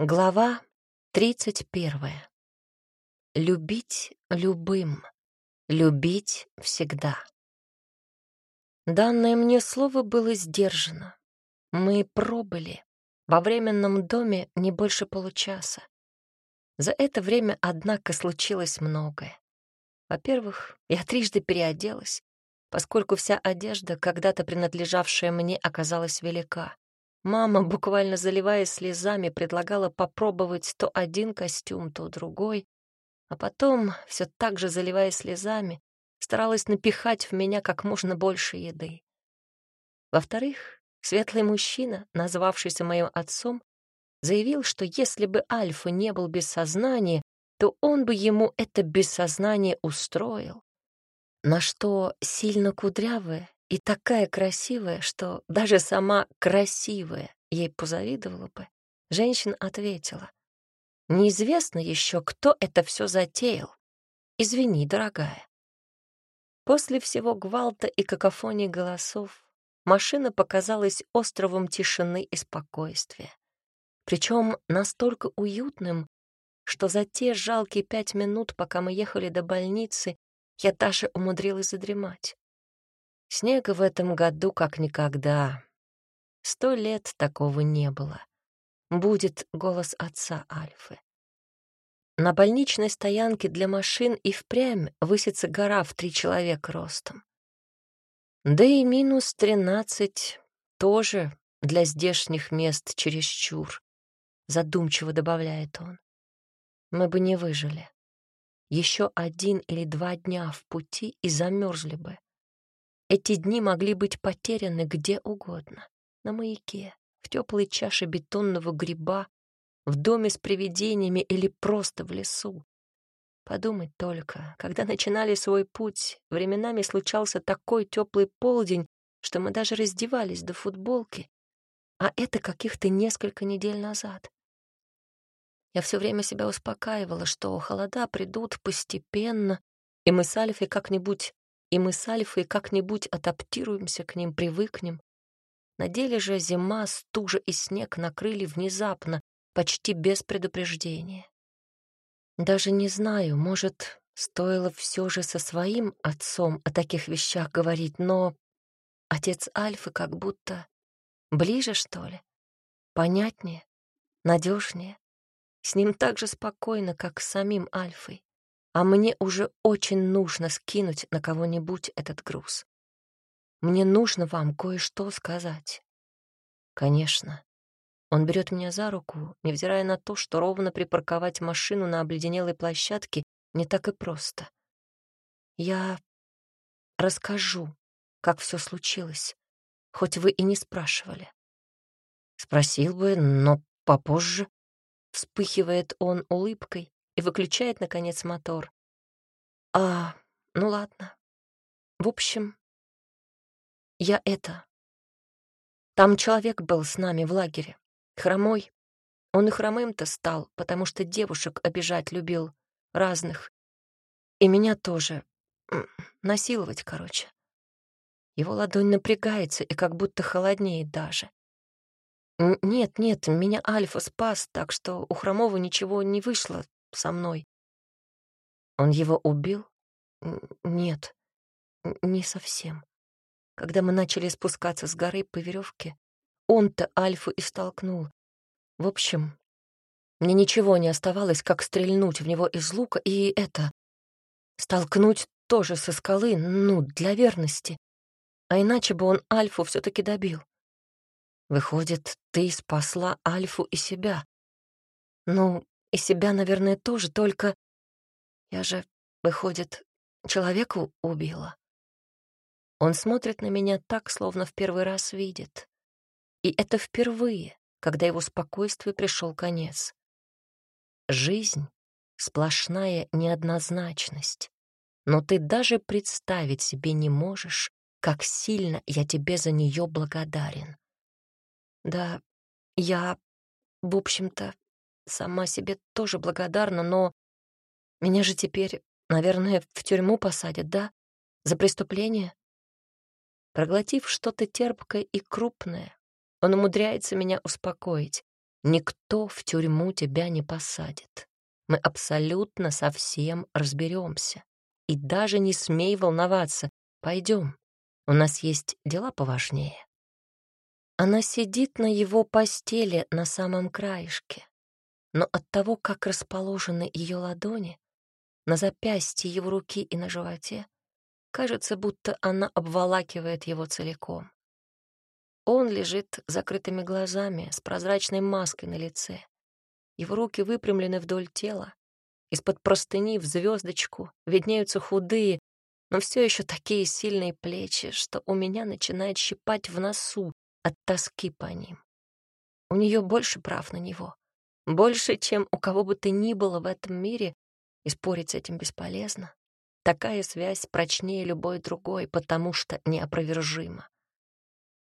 Глава тридцать первая. Любить любым, любить всегда. Данное мне слово было сдержано. Мы пробыли во временном доме не больше получаса. За это время, однако, случилось многое. Во-первых, я трижды переоделась, поскольку вся одежда, когда-то принадлежавшая мне, оказалась велика. Мама, буквально заливаясь слезами, предлагала попробовать то один костюм, то другой, а потом, все так же заливаясь слезами, старалась напихать в меня как можно больше еды. Во-вторых, светлый мужчина, назвавшийся моим отцом, заявил, что если бы Альфа не был без сознания, то он бы ему это бессознание устроил. На что сильно кудрявая и такая красивая, что даже сама красивая ей позавидовала бы, женщина ответила. Неизвестно еще, кто это все затеял. Извини, дорогая. После всего гвалта и какофонии голосов машина показалась островом тишины и спокойствия. Причем настолько уютным, что за те жалкие пять минут, пока мы ехали до больницы, я даже умудрилась задремать. Снега в этом году как никогда. Сто лет такого не было. Будет голос отца Альфы. На больничной стоянке для машин и впрямь высится гора в три человека ростом. Да и минус тринадцать тоже для здешних мест чересчур, задумчиво добавляет он. Мы бы не выжили. Еще один или два дня в пути и замерзли бы. Эти дни могли быть потеряны где угодно. На маяке, в теплой чаше бетонного гриба, в доме с привидениями или просто в лесу. Подумать только, когда начинали свой путь, временами случался такой теплый полдень, что мы даже раздевались до футболки, а это каких-то несколько недель назад. Я все время себя успокаивала, что холода придут постепенно, и мы с Альфой как-нибудь и мы с Альфой как-нибудь адаптируемся к ним, привыкнем. На деле же зима, стужа и снег накрыли внезапно, почти без предупреждения. Даже не знаю, может, стоило все же со своим отцом о таких вещах говорить, но отец Альфы как будто ближе, что ли, понятнее, надежнее. С ним так же спокойно, как с самим Альфой а мне уже очень нужно скинуть на кого-нибудь этот груз. Мне нужно вам кое-что сказать. Конечно. Он берет меня за руку, невзирая на то, что ровно припарковать машину на обледенелой площадке не так и просто. Я расскажу, как все случилось, хоть вы и не спрашивали. Спросил бы, но попозже. Вспыхивает он улыбкой, и выключает, наконец, мотор. А, ну ладно. В общем, я это... Там человек был с нами в лагере, хромой. Он и хромым-то стал, потому что девушек обижать любил, разных. И меня тоже. Насиловать, короче. Его ладонь напрягается и как будто холоднеет даже. Нет, нет, меня Альфа спас, так что у Хромова ничего не вышло, со мной. Он его убил? Нет, не совсем. Когда мы начали спускаться с горы по веревке, он-то Альфу и столкнул. В общем, мне ничего не оставалось, как стрельнуть в него из лука и это... Столкнуть тоже со скалы, ну, для верности. А иначе бы он Альфу все таки добил. Выходит, ты спасла Альфу и себя. Ну, и себя, наверное, тоже, только... Я же, выходит, человека убила. Он смотрит на меня так, словно в первый раз видит. И это впервые, когда его спокойствию пришел конец. Жизнь — сплошная неоднозначность. Но ты даже представить себе не можешь, как сильно я тебе за нее благодарен. Да, я, в общем-то, сама себе тоже благодарна, но меня же теперь, наверное, в тюрьму посадят, да? За преступление? Проглотив что-то терпкое и крупное, он умудряется меня успокоить. Никто в тюрьму тебя не посадит. Мы абсолютно со всем разберемся. И даже не смей волноваться. Пойдем. У нас есть дела поважнее. Она сидит на его постели на самом краешке. Но от того, как расположены ее ладони, на запястье его руки и на животе, кажется, будто она обволакивает его целиком. Он лежит закрытыми глазами, с прозрачной маской на лице. Его руки выпрямлены вдоль тела. Из-под простыни в звездочку виднеются худые, но все еще такие сильные плечи, что у меня начинает щипать в носу от тоски по ним. У нее больше прав на него. Больше, чем у кого бы то ни было в этом мире, и спорить с этим бесполезно. Такая связь прочнее любой другой, потому что неопровержима.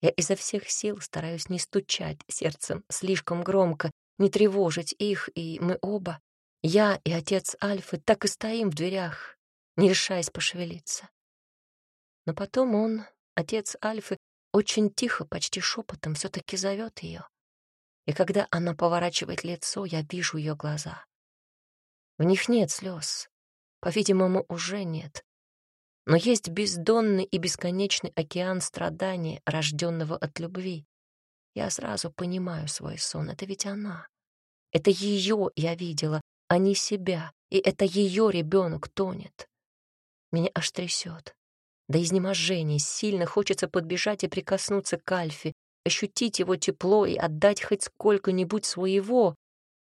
Я изо всех сил стараюсь не стучать сердцем слишком громко, не тревожить их, и мы оба, я и отец Альфы, так и стоим в дверях, не решаясь пошевелиться. Но потом он, отец Альфы, очень тихо, почти шепотом, все-таки зовет ее. И когда она поворачивает лицо, я вижу ее глаза. В них нет слез, по-видимому, уже нет. Но есть бездонный и бесконечный океан страдания, рожденного от любви. Я сразу понимаю свой сон. Это ведь она. Это ее я видела, а не себя. И это ее ребенок тонет. Меня аж трясет. До изнеможения сильно хочется подбежать и прикоснуться к Альфе, ощутить его тепло и отдать хоть сколько-нибудь своего.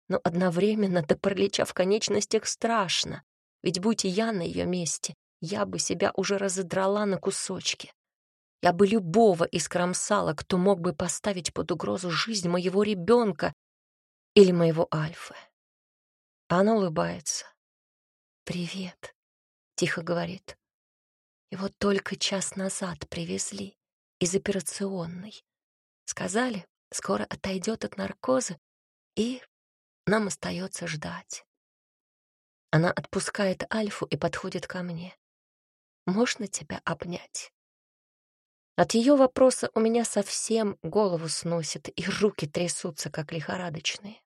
Но одновременно до паралича в конечностях страшно. Ведь будь я на ее месте, я бы себя уже разодрала на кусочки. Я бы любого искромсала, кто мог бы поставить под угрозу жизнь моего ребенка или моего Альфы. Она улыбается. «Привет», — тихо говорит. Его только час назад привезли из операционной. Сказали, скоро отойдет от наркоза, и нам остается ждать. Она отпускает Альфу и подходит ко мне. Можно тебя обнять?» От ее вопроса у меня совсем голову сносит, и руки трясутся, как лихорадочные.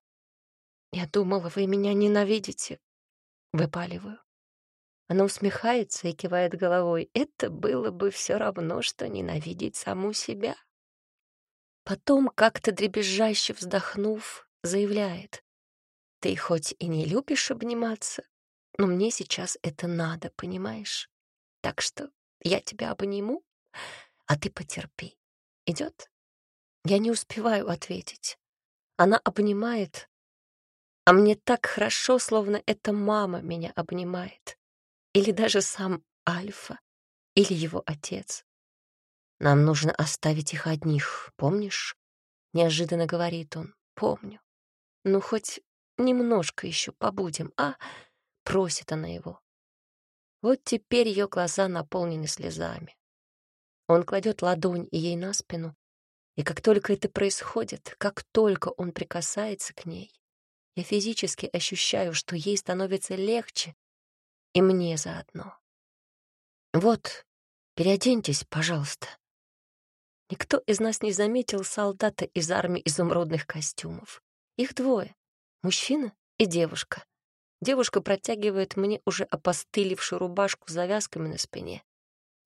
«Я думала, вы меня ненавидите», — выпаливаю. Она усмехается и кивает головой. «Это было бы все равно, что ненавидеть саму себя». Потом, как-то дребезжаще вздохнув, заявляет. «Ты хоть и не любишь обниматься, но мне сейчас это надо, понимаешь? Так что я тебя обниму, а ты потерпи. Идет? Я не успеваю ответить. Она обнимает, а мне так хорошо, словно это мама меня обнимает. Или даже сам Альфа, или его отец. Нам нужно оставить их одних, помнишь? Неожиданно говорит он. Помню. Ну, хоть немножко еще побудем, а? Просит она его. Вот теперь ее глаза наполнены слезами. Он кладет ладонь ей на спину, и как только это происходит, как только он прикасается к ней, я физически ощущаю, что ей становится легче, и мне заодно. Вот, переоденьтесь, пожалуйста. Никто из нас не заметил солдата из армии изумрудных костюмов. Их двое — мужчина и девушка. Девушка протягивает мне уже опостылевшую рубашку с завязками на спине.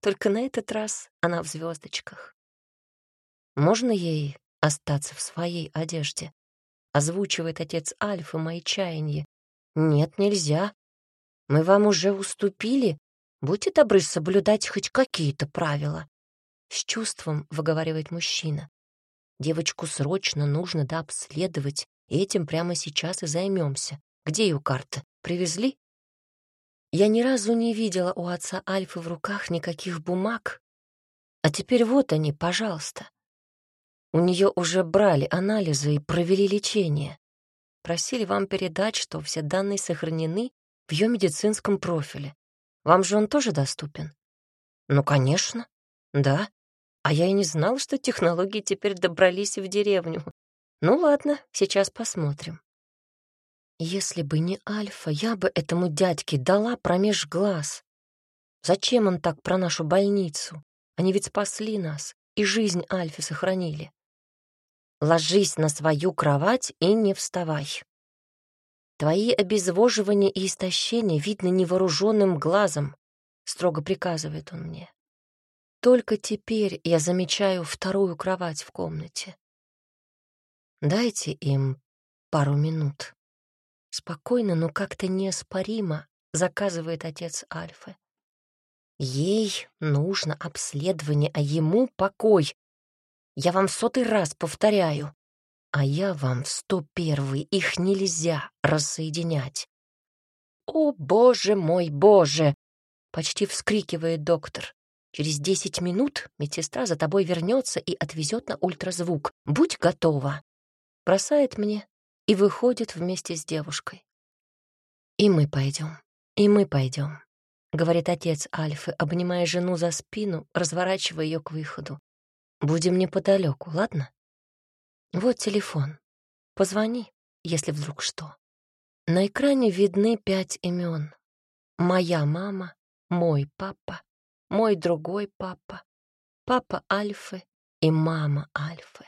Только на этот раз она в звездочках. «Можно ей остаться в своей одежде?» Озвучивает отец Альфа мои чаяния. «Нет, нельзя. Мы вам уже уступили. Будьте добры соблюдать хоть какие-то правила». С чувством выговаривает мужчина. Девочку срочно нужно дообследовать, и этим прямо сейчас и займемся. Где ее карта? Привезли? Я ни разу не видела у отца Альфы в руках никаких бумаг. А теперь вот они, пожалуйста. У нее уже брали анализы и провели лечение. Просили вам передать, что все данные сохранены в ее медицинском профиле. Вам же он тоже доступен? Ну, конечно. Да. А я и не знал, что технологии теперь добрались в деревню. Ну ладно, сейчас посмотрим. Если бы не Альфа, я бы этому дядьке дала промеж глаз. Зачем он так про нашу больницу? Они ведь спасли нас и жизнь Альфе сохранили. ложись на свою кровать и не вставай. Твои обезвоживания и истощения видны невооруженным глазом, строго приказывает он мне. Только теперь я замечаю вторую кровать в комнате. Дайте им пару минут. Спокойно, но как-то неоспоримо заказывает отец Альфы. Ей нужно обследование, а ему покой. Я вам сотый раз повторяю. А я вам в сто первый. Их нельзя рассоединять. «О, боже мой, боже!» — почти вскрикивает доктор. «Через десять минут медсестра за тобой вернется и отвезет на ультразвук. Будь готова!» Бросает мне и выходит вместе с девушкой. «И мы пойдем, и мы пойдем», — говорит отец Альфы, обнимая жену за спину, разворачивая ее к выходу. «Будем неподалеку, ладно?» Вот телефон. Позвони, если вдруг что. На экране видны пять имен. Моя мама, мой папа, мой другой папа, папа Альфы и мама Альфы.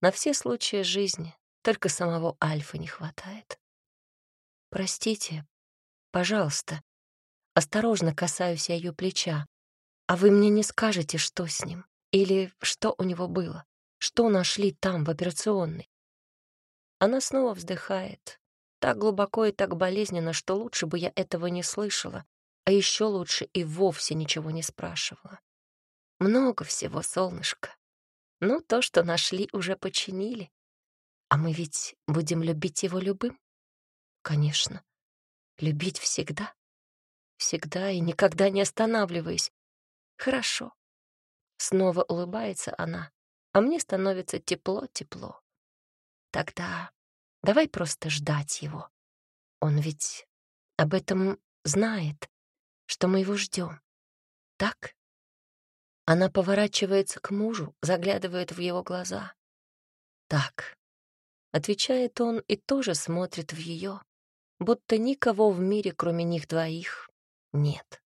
На все случаи жизни только самого Альфы не хватает. Простите, пожалуйста. Осторожно касаюсь я ее плеча. А вы мне не скажете, что с ним? Или что у него было? Что нашли там, в операционной? Она снова вздыхает. Так глубоко и так болезненно, что лучше бы я этого не слышала, а еще лучше и вовсе ничего не спрашивала. Много всего, солнышко. Но то, что нашли, уже починили. А мы ведь будем любить его любым? Конечно. Любить всегда. Всегда и никогда не останавливаясь. Хорошо. Снова улыбается она, а мне становится тепло-тепло. Тогда давай просто ждать его. Он ведь об этом знает, что мы его ждем. Так? Она поворачивается к мужу, заглядывает в его глаза. Так. Отвечает он и тоже смотрит в ее, будто никого в мире, кроме них двоих, нет.